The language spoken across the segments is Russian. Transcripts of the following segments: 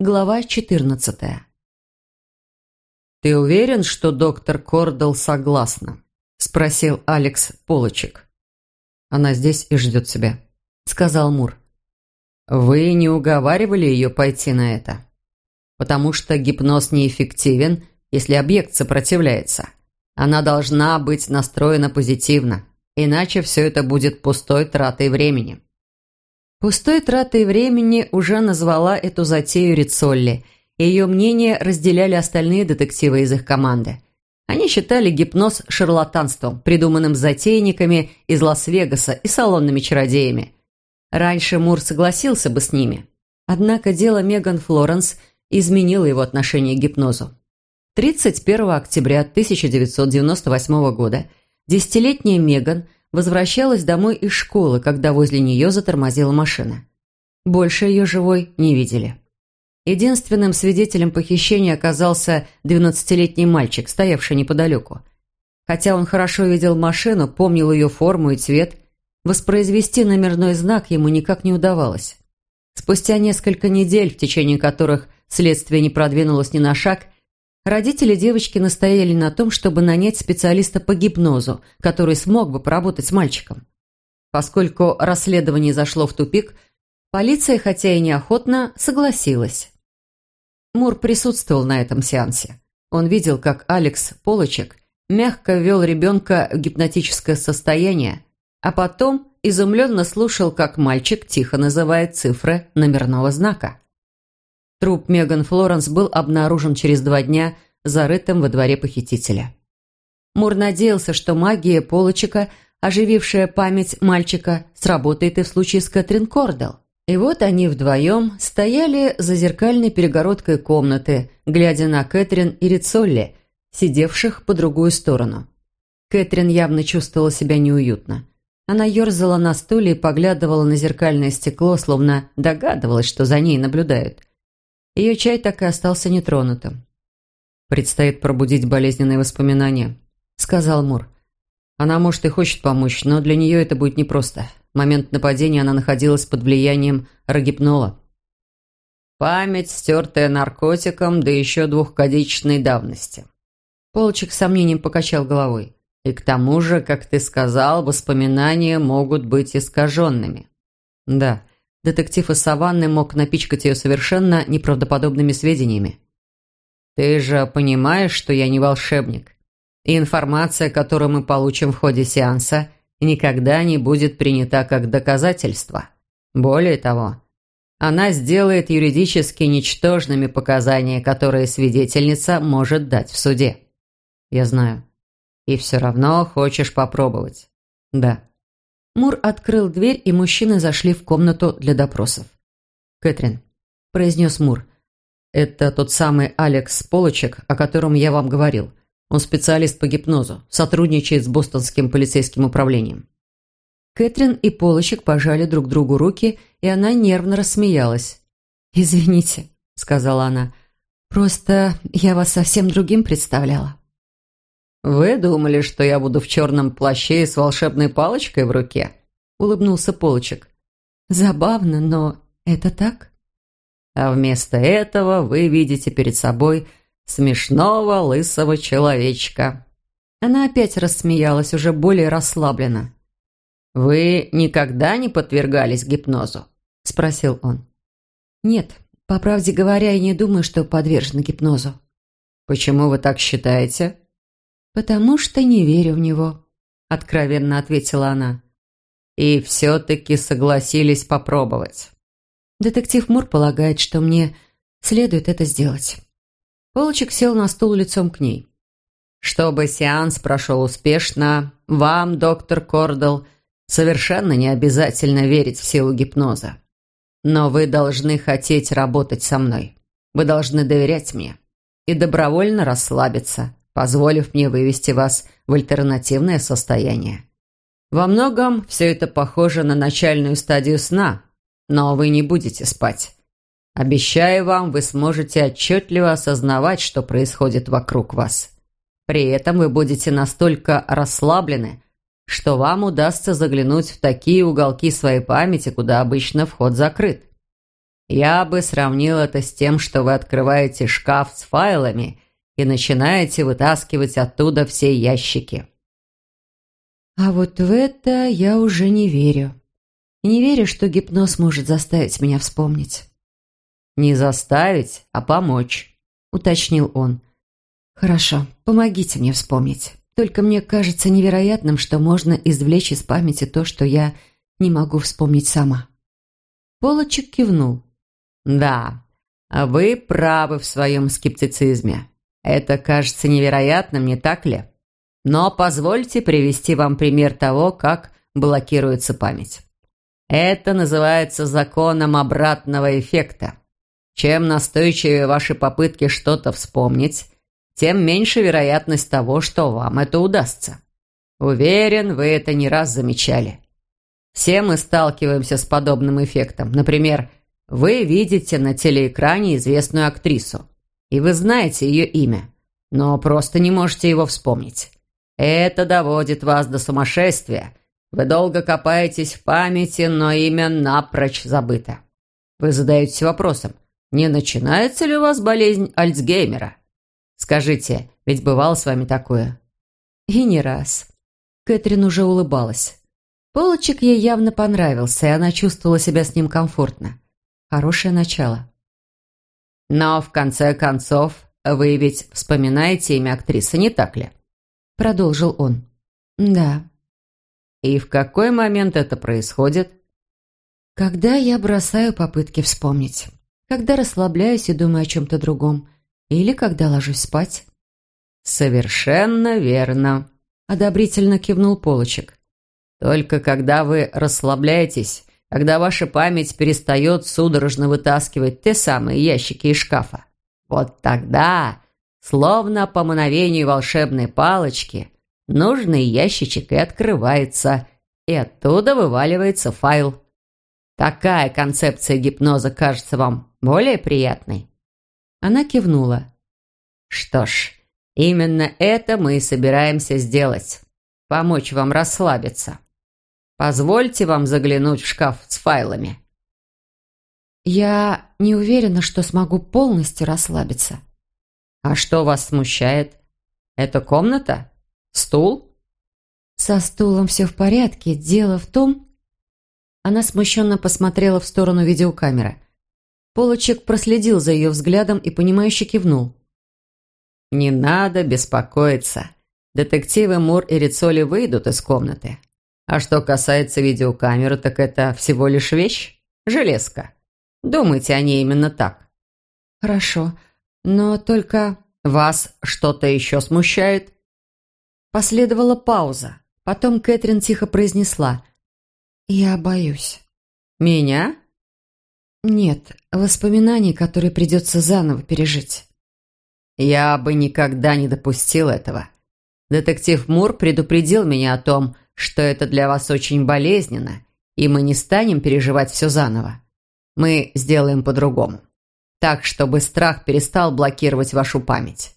Глава 14. «Ты уверен, что доктор Кордал согласна?» – спросил Алекс Полочек. «Она здесь и ждет тебя», – сказал Мур. «Вы не уговаривали ее пойти на это? Потому что гипноз неэффективен, если объект сопротивляется. Она должна быть настроена позитивно, иначе все это будет пустой тратой времени». Пустой тратой времени уже назвала эту затею Рицолли, ее мнение разделяли остальные детективы из их команды. Они считали гипноз шарлатанством, придуманным затейниками из Лас-Вегаса и салонными чародеями. Раньше Мур согласился бы с ними. Однако дело Меган Флоренс изменило его отношение к гипнозу. 31 октября 1998 года десятилетняя Меган возвращалась домой из школы, когда возле нее затормозила машина. Больше ее живой не видели. Единственным свидетелем похищения оказался 12-летний мальчик, стоявший неподалеку. Хотя он хорошо видел машину, помнил ее форму и цвет, воспроизвести номерной знак ему никак не удавалось. Спустя несколько недель, в течение которых следствие не продвинулось ни на шаг, Родители девочки настояли на том, чтобы нанять специалиста по гипнозу, который смог бы поработать с мальчиком. Поскольку расследование зашло в тупик, полиция, хотя и неохотно, согласилась. Мур присутствовал на этом сеансе. Он видел, как Алекс Полочек мягко ввел ребенка в гипнотическое состояние, а потом изумленно слушал, как мальчик тихо называет цифры номерного знака. Труп Меган Флоренс был обнаружен через два дня, зарытым во дворе похитителя. Мур надеялся, что магия полочека, оживившая память мальчика, сработает и в случае с Кэтрин Кордел. И вот они вдвоем стояли за зеркальной перегородкой комнаты, глядя на Кэтрин и Рицолли, сидевших по другую сторону. Кэтрин явно чувствовала себя неуютно. Она ерзала на стуле и поглядывала на зеркальное стекло, словно догадывалась, что за ней наблюдают – ее чай так и остался нетронутым. «Предстоит пробудить болезненные воспоминания», — сказал Мур. «Она, может, и хочет помочь, но для нее это будет непросто. В момент нападения она находилась под влиянием рогипнола». «Память, стертая наркотиком, да еще двухгодичной давности». Полчик с сомнением покачал головой. «И к тому же, как ты сказал, воспоминания могут быть искаженными». «Да, Детектив из Саванны мог напичкать ее совершенно неправдоподобными сведениями. «Ты же понимаешь, что я не волшебник, и информация, которую мы получим в ходе сеанса, никогда не будет принята как доказательство. Более того, она сделает юридически ничтожными показания, которые свидетельница может дать в суде. Я знаю. И все равно хочешь попробовать. Да. Мур открыл дверь, и мужчины зашли в комнату для допросов. «Кэтрин», – произнес Мур, – «это тот самый Алекс Полочек, о котором я вам говорил. Он специалист по гипнозу, сотрудничает с бостонским полицейским управлением». Кэтрин и Полочек пожали друг другу руки, и она нервно рассмеялась. «Извините», – сказала она, – «просто я вас совсем другим представляла». «Вы думали, что я буду в черном плаще и с волшебной палочкой в руке?» – улыбнулся Полочек. «Забавно, но это так?» «А вместо этого вы видите перед собой смешного лысого человечка». Она опять рассмеялась, уже более расслабленно. «Вы никогда не подвергались гипнозу?» – спросил он. «Нет, по правде говоря, я не думаю, что подвержена гипнозу». «Почему вы так считаете?» «Потому что не верю в него», – откровенно ответила она. «И все-таки согласились попробовать». Детектив Мур полагает, что мне следует это сделать. Полочек сел на стул лицом к ней. «Чтобы сеанс прошел успешно, вам, доктор Кордл, совершенно не обязательно верить в силу гипноза. Но вы должны хотеть работать со мной. Вы должны доверять мне и добровольно расслабиться, позволив мне вывести вас в альтернативное состояние. Во многом все это похоже на начальную стадию сна, но вы не будете спать. Обещаю вам, вы сможете отчетливо осознавать, что происходит вокруг вас. При этом вы будете настолько расслаблены, что вам удастся заглянуть в такие уголки своей памяти, куда обычно вход закрыт. Я бы сравнил это с тем, что вы открываете шкаф с файлами и начинаете вытаскивать оттуда все ящики. А вот в это я уже не верю. не верю, что гипноз может заставить меня вспомнить. «Не заставить, а помочь», — уточнил он. «Хорошо, помогите мне вспомнить. Только мне кажется невероятным, что можно извлечь из памяти то, что я не могу вспомнить сама». Полочек кивнул. «Да, вы правы в своем скептицизме. Это кажется невероятным, не так ли? Но позвольте привести вам пример того, как блокируется память. Это называется законом обратного эффекта. Чем настойчивее ваши попытки что-то вспомнить, тем меньше вероятность того, что вам это удастся. Уверен, вы это не раз замечали. Все мы сталкиваемся с подобным эффектом. Например, вы видите на телеэкране известную актрису, и вы знаете ее имя, но просто не можете его вспомнить. Это доводит вас до сумасшествия. Вы долго копаетесь в памяти, но имя напрочь забыто. Вы задаетесь вопросом, не начинается ли у вас болезнь Альцгеймера? Скажите, ведь бывало с вами такое? И не раз. Кэтрин уже улыбалась. Полочек ей явно понравился, и она чувствовала себя с ним комфортно. Хорошее начало. Но, в конце концов, вы ведь вспоминаете имя актрисы, не так ли? Продолжил он. Да. И в какой момент это происходит? Когда я бросаю попытки вспомнить когда расслабляюсь и думаю о чем-то другом, или когда ложусь спать». «Совершенно верно», – одобрительно кивнул Полочек. «Только когда вы расслабляетесь, когда ваша память перестает судорожно вытаскивать те самые ящики из шкафа, вот тогда, словно по мановению волшебной палочки, нужный ящичек и открывается, и оттуда вываливается файл. Такая концепция гипноза кажется вам более приятной?» Она кивнула. «Что ж, именно это мы и собираемся сделать. Помочь вам расслабиться. Позвольте вам заглянуть в шкаф с файлами». «Я не уверена, что смогу полностью расслабиться». «А что вас смущает? Это комната? Стул?» «Со стулом все в порядке. Дело в том...» Она смущенно посмотрела в сторону видеокамеры. Полочек проследил за ее взглядом и, понимающе кивнул. «Не надо беспокоиться. Детективы Мур и Рицоли выйдут из комнаты. А что касается видеокамеры, так это всего лишь вещь, железка. Думайте о ней именно так». «Хорошо, но только...» «Вас что-то еще смущает?» Последовала пауза. Потом Кэтрин тихо произнесла. «Я боюсь». «Меня?» Нет, воспоминаний, которые придется заново пережить. Я бы никогда не допустил этого. Детектив Мур предупредил меня о том, что это для вас очень болезненно, и мы не станем переживать все заново. Мы сделаем по-другому. Так, чтобы страх перестал блокировать вашу память.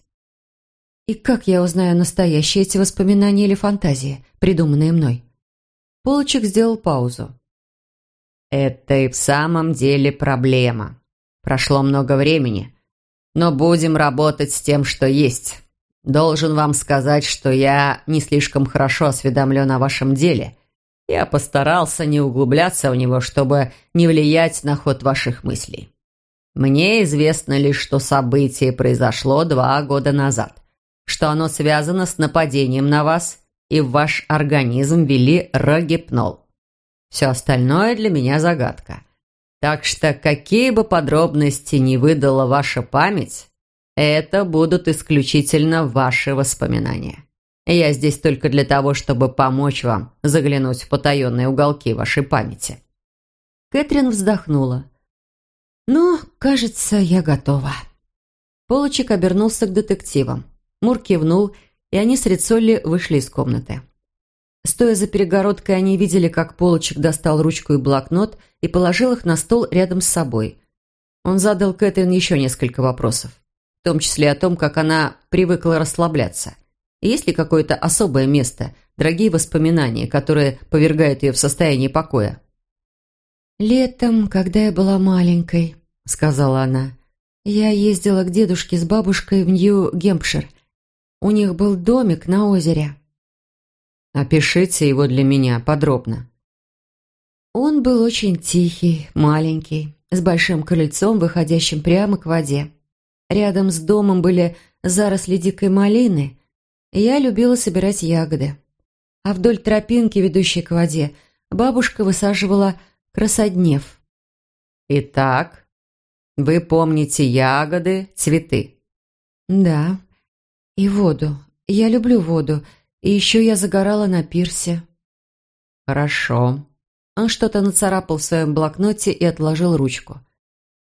И как я узнаю, настоящие эти воспоминания или фантазии, придуманные мной? Полочек сделал паузу. Это и в самом деле проблема. Прошло много времени, но будем работать с тем, что есть. Должен вам сказать, что я не слишком хорошо осведомлен о вашем деле. Я постарался не углубляться в него, чтобы не влиять на ход ваших мыслей. Мне известно лишь, что событие произошло два года назад, что оно связано с нападением на вас, и в ваш организм ввели рогипнол. Все остальное для меня загадка. Так что какие бы подробности ни выдала ваша память, это будут исключительно ваши воспоминания. Я здесь только для того, чтобы помочь вам заглянуть в потаенные уголки вашей памяти». Кэтрин вздохнула. «Ну, кажется, я готова». Полочек обернулся к детективам. Мур кивнул, и они с Рицолли вышли из комнаты. Стоя за перегородкой, они видели, как Полочек достал ручку и блокнот и положил их на стол рядом с собой. Он задал Кэтрин еще несколько вопросов, том числе о том, как она привыкла расслабляться. есть ли какое-то особое место, дорогие воспоминания, которые повергают ее в состояние покоя? «Летом, когда я была маленькой», — сказала она, — «я ездила к дедушке с бабушкой в Нью-Гемпшир. У них был домик на озере». «Опишите его для меня подробно». Он был очень тихий, маленький, с большим крыльцом, выходящим прямо к воде. Рядом с домом были заросли дикой малины, я любила собирать ягоды. А вдоль тропинки, ведущей к воде, бабушка высаживала красоднев. «Итак, вы помните ягоды, цветы?» «Да, и воду. Я люблю воду, и еще я загорала на пирсе». «Хорошо». Он что-то нацарапал в своем блокноте и отложил ручку.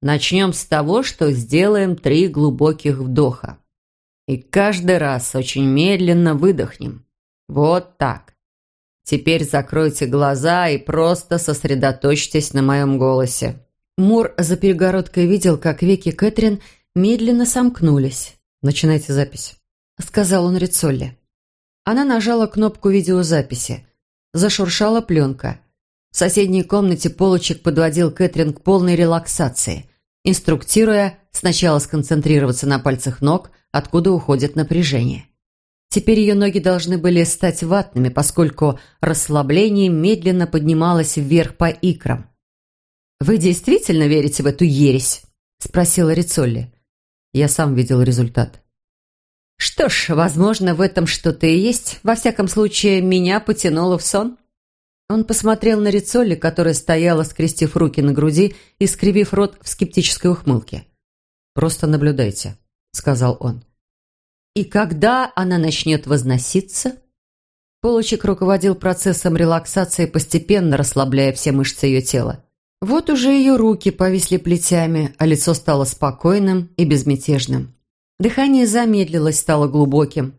«Начнем с того, что сделаем три глубоких вдоха. И каждый раз очень медленно выдохнем. Вот так. Теперь закройте глаза и просто сосредоточьтесь на моем голосе». Мур за перегородкой видел, как веки Кэтрин медленно сомкнулись. «Начинайте запись», — сказал он Рицолли. Она нажала кнопку видеозаписи. Зашуршала пленка. В соседней комнате Полочек подводил Кэтрин к полной релаксации, инструктируя сначала сконцентрироваться на пальцах ног, откуда уходит напряжение. Теперь ее ноги должны были стать ватными, поскольку расслабление медленно поднималось вверх по икрам. «Вы действительно верите в эту ересь?» – спросила Рицолли. Я сам видел результат. «Что ж, возможно, в этом что-то и есть. Во всяком случае, меня потянуло в сон». Он посмотрел на Рицолли, которая стояла, скрестив руки на груди и скривив рот в скептической ухмылке. «Просто наблюдайте», – сказал он. И когда она начнет возноситься? Получик руководил процессом релаксации, постепенно расслабляя все мышцы ее тела. Вот уже ее руки повисли плетями, а лицо стало спокойным и безмятежным. Дыхание замедлилось, стало глубоким.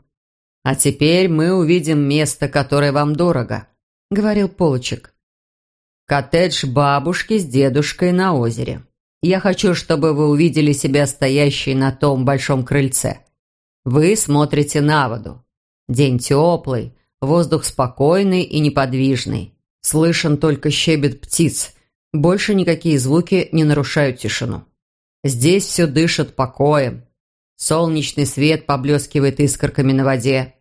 «А теперь мы увидим место, которое вам дорого», — говорил Полочек. «Коттедж бабушки с дедушкой на озере. Я хочу, чтобы вы увидели себя стоящей на том большом крыльце. Вы смотрите на воду. День теплый, воздух спокойный и неподвижный. Слышен только щебет птиц. Больше никакие звуки не нарушают тишину. Здесь все дышит покоем. Солнечный свет поблескивает искорками на воде.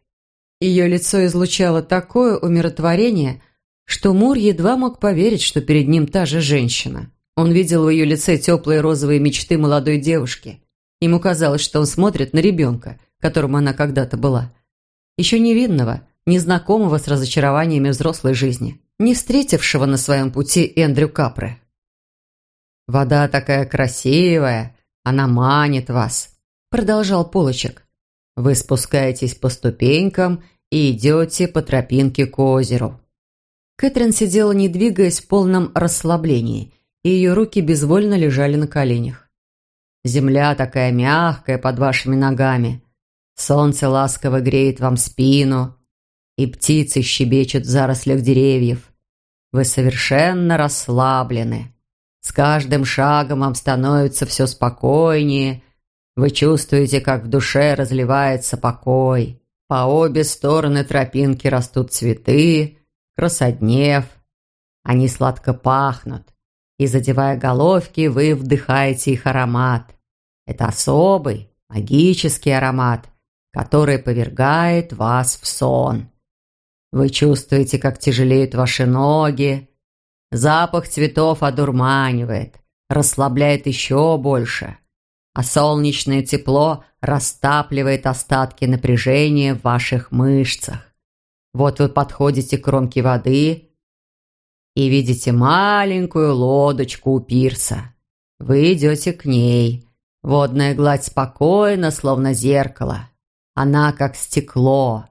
Ее лицо излучало такое умиротворение, что Мур едва мог поверить, что перед ним та же женщина. Он видел в ее лице теплые розовые мечты молодой девушки. Ему казалось, что он смотрит на ребенка – которым она когда-то была. Еще невинного, незнакомого с разочарованиями взрослой жизни, не встретившего на своем пути Эндрю Капре. «Вода такая красивая, она манит вас», – продолжал Полочек. «Вы спускаетесь по ступенькам и идете по тропинке к озеру». Кэтрин сидела, не двигаясь, в полном расслаблении, и ее руки безвольно лежали на коленях. «Земля такая мягкая под вашими ногами», Солнце ласково греет вам спину, и птицы щебечут в зарослях деревьев. Вы совершенно расслаблены. С каждым шагом вам становится все спокойнее. Вы чувствуете, как в душе разливается покой. По обе стороны тропинки растут цветы, красоднев. Они сладко пахнут, и, задевая головки, вы вдыхаете их аромат. Это особый, магический аромат – который повергает вас в сон. Вы чувствуете, как тяжелеют ваши ноги. Запах цветов одурманивает, расслабляет еще больше, а солнечное тепло растапливает остатки напряжения в ваших мышцах. Вот вы подходите к кромке воды и видите маленькую лодочку у пирса. Вы идете к ней. Водная гладь спокойна, словно зеркало. Она как стекло.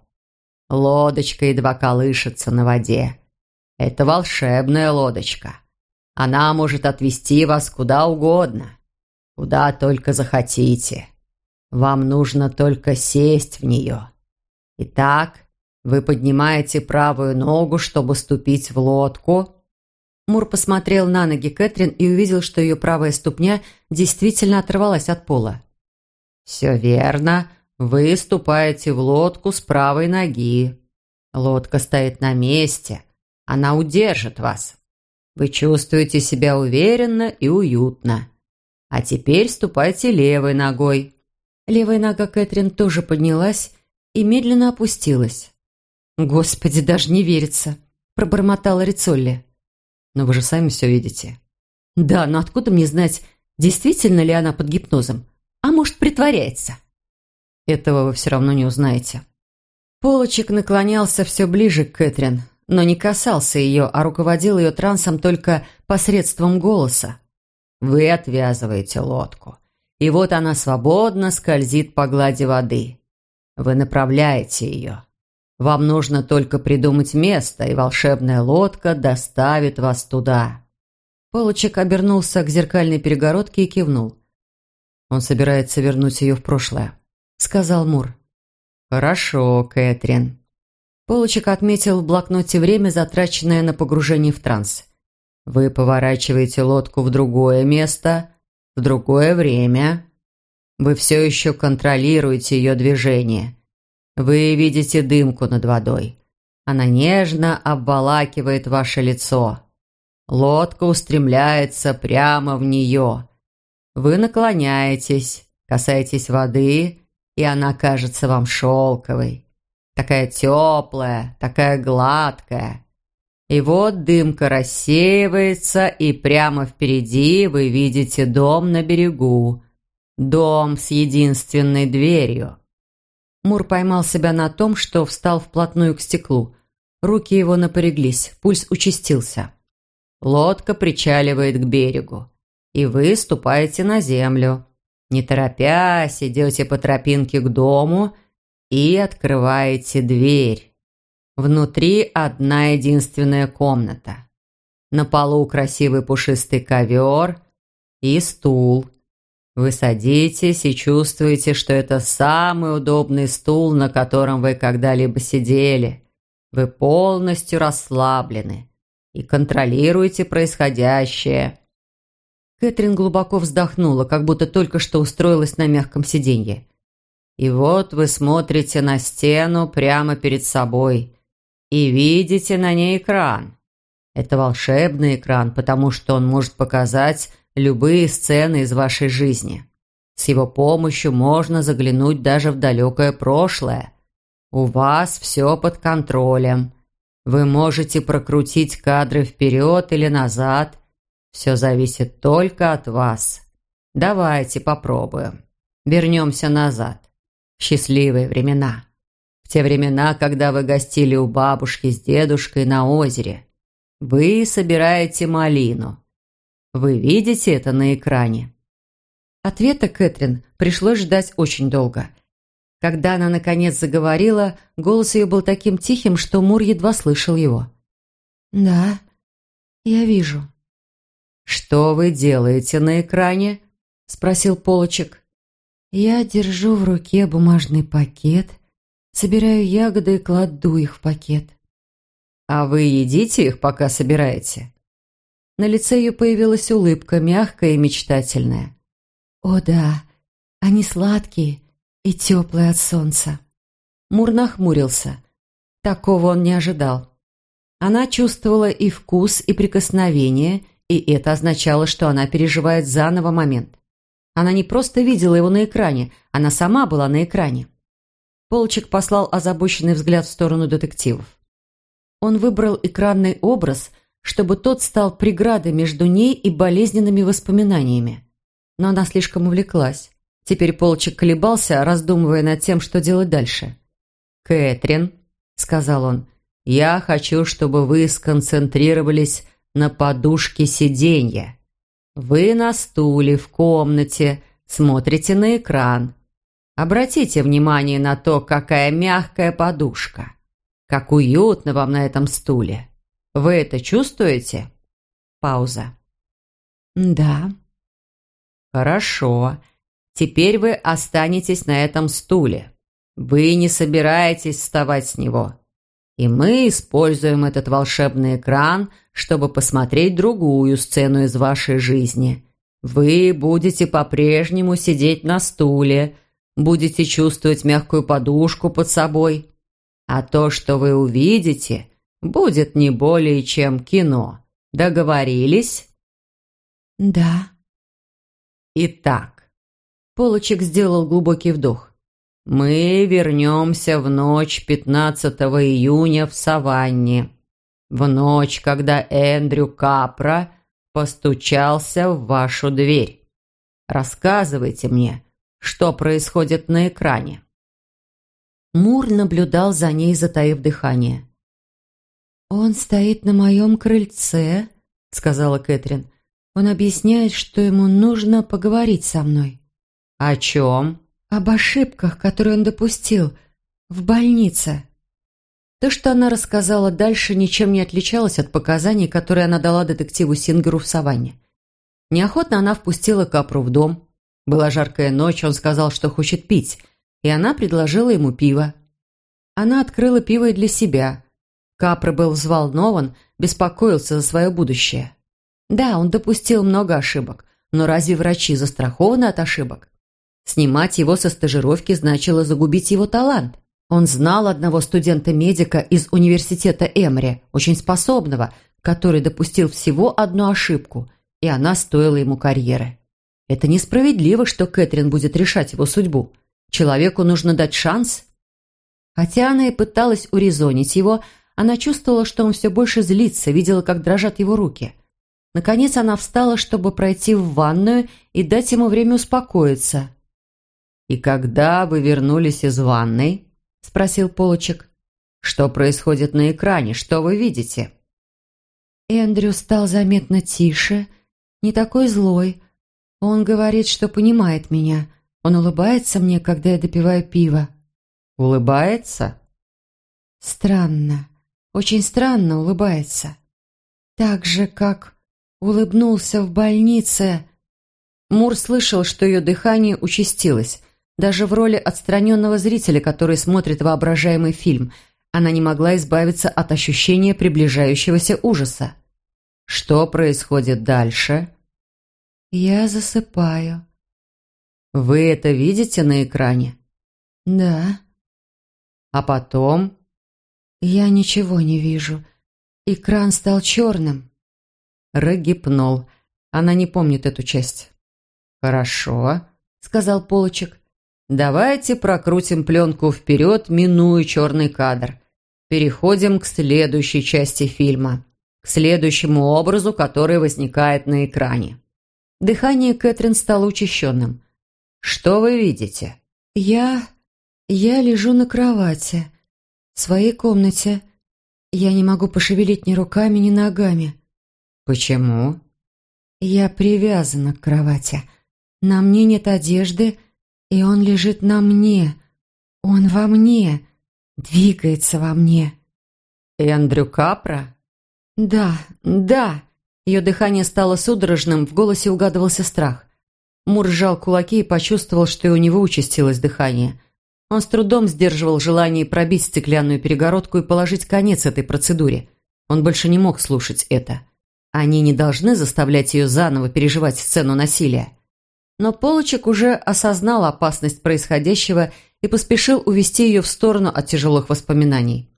Лодочка едва колышется на воде. Это волшебная лодочка. Она может отвезти вас куда угодно, куда только захотите. Вам нужно только сесть в нее. Итак, вы поднимаете правую ногу, чтобы ступить в лодку. Мур посмотрел на ноги Кэтрин и увидел, что ее правая ступня действительно оторвалась от пола. «Все верно. Вы ступаете в лодку с правой ноги. Лодка стоит на месте. Она удержит вас. Вы чувствуете себя уверенно и уютно. А теперь ступайте левой ногой». Левая нога Кэтрин тоже поднялась и медленно опустилась. «Господи, даже не верится!» – пробормотала Рицолли. «Но вы же сами все видите». «Да, но откуда мне знать, действительно ли она под гипнозом? А может, притворяется?» «Этого вы все равно не узнаете». Полочек наклонялся все ближе к Кэтрин, но не касался ее, а руководил ее трансом только посредством голоса. «Вы отвязываете лодку, и вот она свободно скользит по глади воды. Вы направляете ее. Вам нужно только придумать место, и волшебная лодка доставит вас туда». Полочек обернулся к зеркальной перегородке и кивнул. «Он собирается вернуть ее в прошлое», — сказал Мур. «Хорошо, Кэтрин». Полочек отметил в блокноте время, затраченное на погружение в транс. «Вы поворачиваете лодку в другое место, в другое время. Вы все еще контролируете ее движение. Вы видите дымку над водой. Она нежно обволакивает ваше лицо. Лодка устремляется прямо в нее. Вы наклоняетесь, касаетесь воды и она кажется вам шелковой. Такая теплая, такая гладкая. И вот дымка рассеивается, и прямо впереди вы видите дом на берегу. Дом с единственной дверью. Мур поймал себя на том, что встал вплотную к стеклу. Руки его напряглись, пульс участился. Лодка причаливает к берегу, и вы ступаете на землю. Не торопясь, идете по тропинке к дому и открываете дверь. Внутри одна единственная комната. На полу красивый пушистый ковер и стул. Вы садитесь и чувствуете, что это самый удобный стул, на котором вы когда-либо сидели. Вы полностью расслаблены и контролируете происходящее. Кэтрин глубоко вздохнула, как будто только что устроилась на мягком сиденье. И вот вы смотрите на стену прямо перед собой и видите на ней экран. Это волшебный экран, потому что он может показать любые сцены из вашей жизни. С его помощью можно заглянуть даже в далекое прошлое. У вас все под контролем. Вы можете прокрутить кадры вперед или назад – все зависит только от вас. Давайте попробуем. Вернемся назад. В счастливые времена. В те времена, когда вы гостили у бабушки с дедушкой на озере. Вы собираете малину. Вы видите это на экране? Ответа Кэтрин пришлось ждать очень долго. Когда она наконец заговорила, голос ее был таким тихим, что Мур едва слышал его. «Да, я вижу». «Что вы делаете на экране?» – спросил Полочек. «Я держу в руке бумажный пакет, собираю ягоды и кладу их в пакет». «А вы едите их, пока собираете?» На лице ее появилась улыбка, мягкая и мечтательная. «О да, они сладкие и теплые от солнца». Мур нахмурился. Такого он не ожидал. Она чувствовала и вкус, и прикосновение – и это означало, что она переживает заново момент. Она не просто видела его на экране, она сама была на экране. Полчик послал озабоченный взгляд в сторону детективов. Он выбрал экранный образ, чтобы тот стал преградой между ней и болезненными воспоминаниями. Но она слишком увлеклась. Теперь Полчик колебался, раздумывая над тем, что делать дальше. «Кэтрин», — сказал он, — «я хочу, чтобы вы сконцентрировались на подушке сиденья. Вы на стуле в комнате, смотрите на экран. Обратите внимание на то, какая мягкая подушка. Как уютно вам на этом стуле. Вы это чувствуете? Пауза. Да. Хорошо. Теперь вы останетесь на этом стуле. Вы не собираетесь вставать с него. И мы используем этот волшебный экран, чтобы посмотреть другую сцену из вашей жизни. Вы будете по-прежнему сидеть на стуле, будете чувствовать мягкую подушку под собой. А то, что вы увидите, будет не более чем кино, Договорились?» «Да». «Итак», — Полочек сделал глубокий вдох, «мы вернемся в ночь 15 июня в Саванне, в ночь, когда Эндрю Капра постучался в вашу дверь. Рассказывайте мне, что происходит на экране». Мур наблюдал за ней, затаив дыхание. «Он стоит на моем крыльце», — сказала Кэтрин. «Он объясняет, что ему нужно поговорить со мной». «О чем?» «Об ошибках, которые он допустил в больнице». То, что она рассказала дальше, ничем не отличалось от показаний, которые она дала детективу Сингеру в саванне. Неохотно она впустила Капру в дом. Была жаркая ночь, он сказал, что хочет пить, и она предложила ему пиво. Она открыла пиво и для себя. Капра был взволнован, беспокоился за свое будущее. Да, он допустил много ошибок, но разве врачи застрахованы от ошибок? Снимать его со стажировки значило загубить его талант. Он знал одного студента-медика из университета Эмри, очень способного, который допустил всего одну ошибку, и она стоила ему карьеры. Это несправедливо, что Кэтрин будет решать его судьбу. Человеку нужно дать шанс. Хотя она и пыталась урезонить его, она чувствовала, что он все больше злится, видела, как дрожат его руки. Наконец она встала, чтобы пройти в ванную и дать ему время успокоиться. «И когда вы вернулись из ванной?» – спросил Полочек. «Что происходит на экране? Что вы видите?» Эндрю стал заметно тише, не такой злой. Он говорит, что понимает меня. Он улыбается мне, когда я допиваю пиво. «Улыбается?» «Странно. Очень странно улыбается. Так же, как улыбнулся в больнице». Мур слышал, что ее дыхание участилось. Даже в роли отстраненного зрителя, который смотрит воображаемый фильм, она не могла избавиться от ощущения приближающегося ужаса. «Что происходит дальше?» «Я засыпаю». «Вы это видите на экране?» «Да». «А потом?» «Я ничего не вижу. Экран стал черным». Рогипнол. Она не помнит эту часть. «Хорошо», — сказал Полочек. «Давайте прокрутим пленку вперед, минуя черный кадр. Переходим к следующей части фильма, к следующему образу, который возникает на экране». Дыхание Кэтрин стало учащенным. «Что вы видите?» «Я... я лежу на кровати. В своей комнате. Я не могу пошевелить ни руками, ни ногами». «Почему?» «Я привязана к кровати. На мне нет одежды, и он лежит на мне. Он во мне. Двигается во мне». «Эндрю Капра?» «Да, да». Ее дыхание стало судорожным, в голосе угадывался страх. Мур сжал кулаки и почувствовал, что и у него участилось дыхание. Он с трудом сдерживал желание пробить стеклянную перегородку и положить конец этой процедуре. Он больше не мог слушать это. Они не должны заставлять ее заново переживать сцену насилия. Но Полочек уже осознал опасность происходящего и поспешил увести ее в сторону от тяжелых воспоминаний.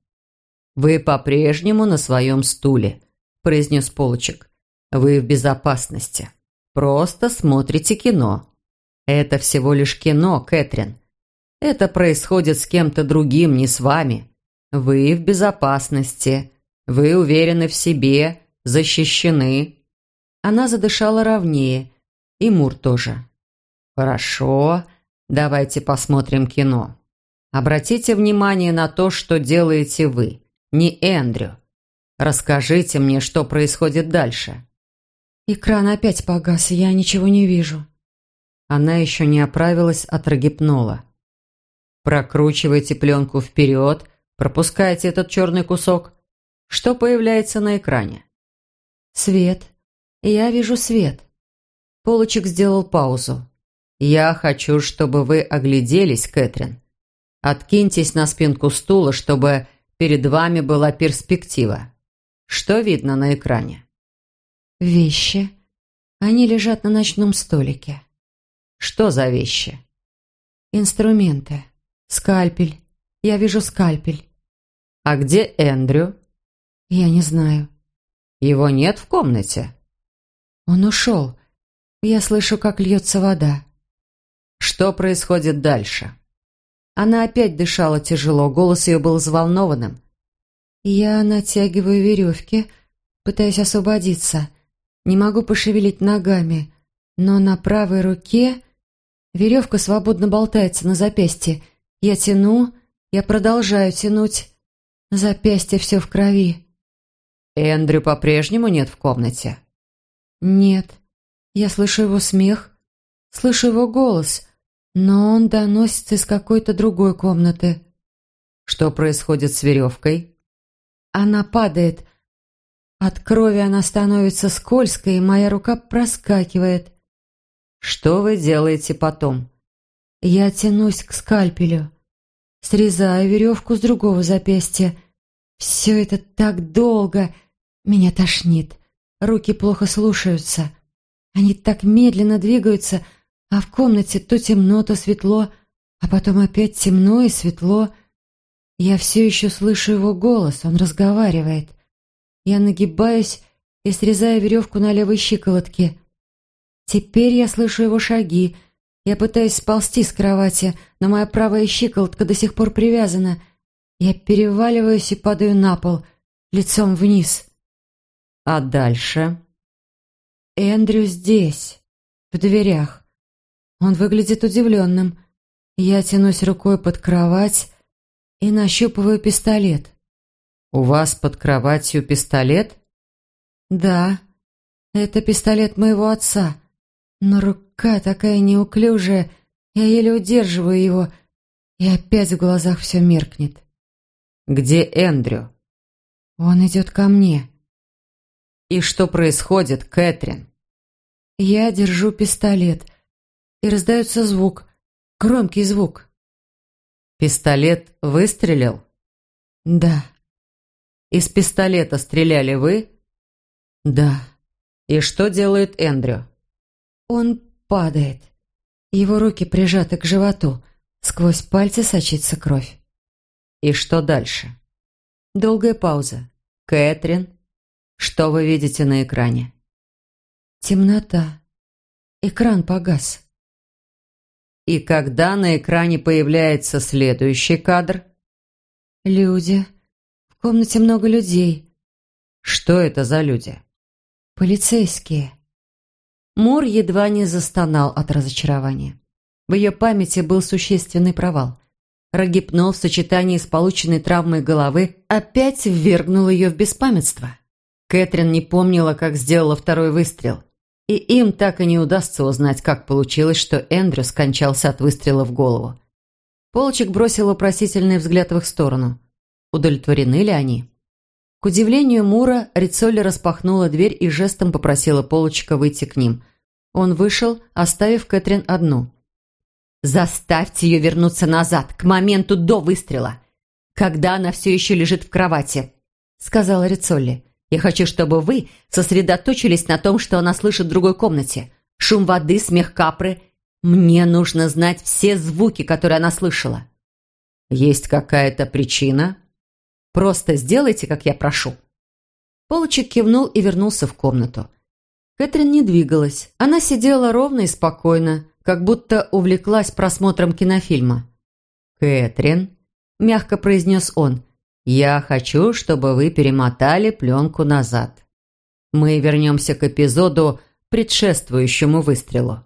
«Вы по-прежнему на своем стуле», – произнес Полочек. Вы в безопасности. Просто смотрите кино. Это всего лишь кино, Кэтрин. Это происходит с кем-то другим, не с вами. Вы в безопасности. Вы уверены в себе, защищены. Она задышала ровнее. И Мур тоже. Хорошо, давайте посмотрим кино. Обратите внимание на то, что делаете вы, не Эндрю. Расскажите мне, что происходит дальше. Экран опять погас, я ничего не вижу. Она еще не оправилась от рогипнола. Прокручивайте пленку вперед, пропускайте этот черный кусок. Что появляется на экране? Свет. Я вижу свет. Полочек сделал паузу. «Я хочу, чтобы вы огляделись, Кэтрин. Откиньтесь на спинку стула, чтобы перед вами была перспектива. Что видно на экране?» «Вещи. Они лежат на ночном столике». «Что за вещи?» «Инструменты. Скальпель. Я вижу скальпель». «А где Эндрю?» «Я не знаю». Его нет в комнате?» «Он ушел. Я слышу, как льется вода». «Что происходит дальше?» Она опять дышала тяжело, голос ее был взволнованным. «Я натягиваю веревки, пытаясь освободиться. Не могу пошевелить ногами, но на правой руке веревка свободно болтается на запястье. Я тяну, я продолжаю тянуть. На запястье все в крови. Эндрю по-прежнему нет в комнате? Нет. Я слышу его смех, слышу его голос, но он доносится из какой-то другой комнаты. Что происходит с веревкой? Она падает. От крови она становится скользкой, и моя рука проскакивает. Что вы делаете потом? Я тянусь к скальпелю. Срезаю веревку с другого запястья. Все это так долго. Меня тошнит. Руки плохо слушаются. Они так медленно двигаются, а в комнате то темно, то светло, а потом опять темно и светло. Я все еще слышу его голос, он разговаривает. Я нагибаюсь и срезаю веревку на левой щиколотке. Теперь я слышу его шаги — я пытаюсь сползти с кровати, но моя правая щиколотка до сих пор привязана. Я переваливаюсь и падаю на пол, лицом вниз. А дальше? Эндрю здесь, в дверях. Он выглядит удивленным. Я тянусь рукой под кровать и нащупываю пистолет. «У вас под кроватью пистолет?» «Да, это пистолет моего отца, но рука такая неуклюжая, я еле удерживаю его, и опять в глазах все меркнет. «Где Эндрю?» «Он идет ко мне». «И что происходит, Кэтрин?» Я держу пистолет, и раздается звук, громкий звук. «Пистолет выстрелил?» «Да». «Из пистолета стреляли вы?» «Да». «И что делает Эндрю?» «Он падает. Его руки прижаты к животу, сквозь пальцы сочится кровь. И что дальше? Долгая пауза. Кэтрин, что вы видите на экране? Темнота. Экран погас. И когда на экране появляется следующий кадр? Люди. В комнате много людей. Что это за люди? Полицейские. Мур едва не застонал от разочарования. В ее памяти был существенный провал. Рогипнол в сочетании с полученной травмой головы опять ввергнул ее в беспамятство. Кэтрин не помнила, как сделала второй выстрел. И им так и не удастся узнать, как получилось, что Эндрю скончался от выстрела в голову. Полчик бросил вопросительный взгляд в их сторону. Удовлетворены ли они? К удивлению Мура, Рицолли распахнула дверь и жестом попросила Полочка выйти к ним. Он вышел, оставив Кэтрин одну. «Заставьте ее вернуться назад, к моменту до выстрела, когда она все еще лежит в кровати», — сказала Рицолли. «Я хочу, чтобы вы сосредоточились на том, что она слышит в другой комнате. Шум воды, смех капры. Мне нужно знать все звуки, которые она слышала». «Есть какая-то причина?» «Просто сделайте, как я прошу». Полочек кивнул и вернулся в комнату. Кэтрин не двигалась. Она сидела ровно и спокойно, как будто увлеклась просмотром кинофильма. «Кэтрин», – мягко произнес он, – «я хочу, чтобы вы перемотали пленку назад. Мы вернемся к эпизоду, предшествующему выстрелу.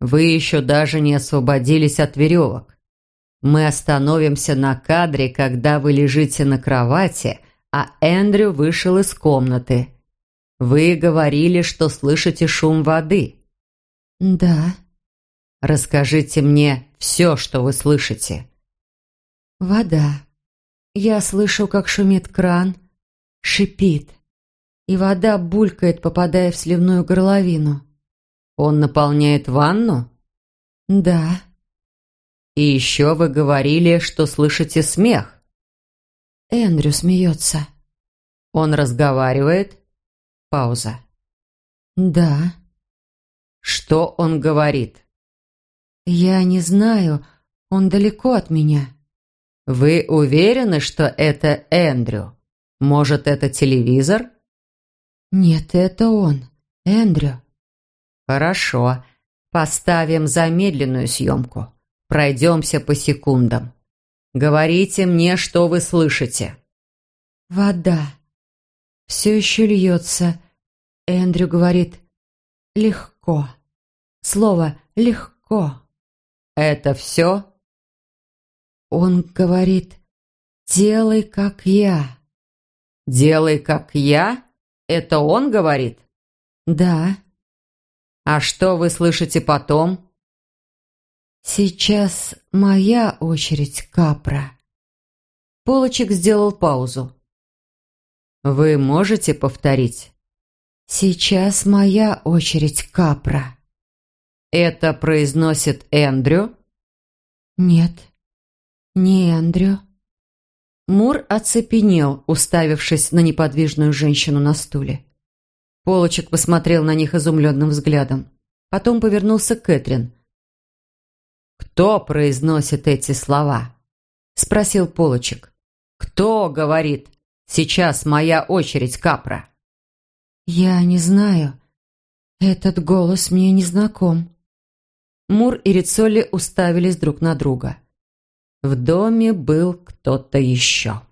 Вы еще даже не освободились от веревок. Мы остановимся на кадре, когда вы лежите на кровати, а Эндрю вышел из комнаты». Вы говорили, что слышите шум воды. Да. Расскажите мне все, что вы слышите. Вода. Я слышу, как шумит кран, шипит, и вода булькает, попадая в сливную горловину. Он наполняет ванну? Да. И еще вы говорили, что слышите смех. Эндрю смеется. Он разговаривает? Пауза. «Да». «Что он говорит?» «Я не знаю. Он далеко от меня». «Вы уверены, что это Эндрю? Может, это телевизор?» «Нет, это он, Эндрю». «Хорошо. Поставим замедленную съемку. Пройдемся по секундам. Говорите мне, что вы слышите». «Вода. Все еще льется». Эндрю говорит «легко». Слово «легко». «Это все?» Он говорит «делай, как я». «Делай, как я»? Это он говорит? Да. А что вы слышите потом? Сейчас моя очередь, Капра. Полочек сделал паузу. Вы можете повторить? Сейчас моя очередь, Капра. Это произносит Эндрю? Нет, не Эндрю. Мур оцепенел, уставившись на неподвижную женщину на стуле. Полочек посмотрел на них изумленным взглядом. Потом повернулся к Кэтрин. «Кто произносит эти слова?» – спросил Полочек. «Кто говорит? Сейчас моя очередь, Капра». «Я не знаю. Этот голос мне не знаком». Мур и Рицолли уставились друг на друга. В доме был кто-то еще.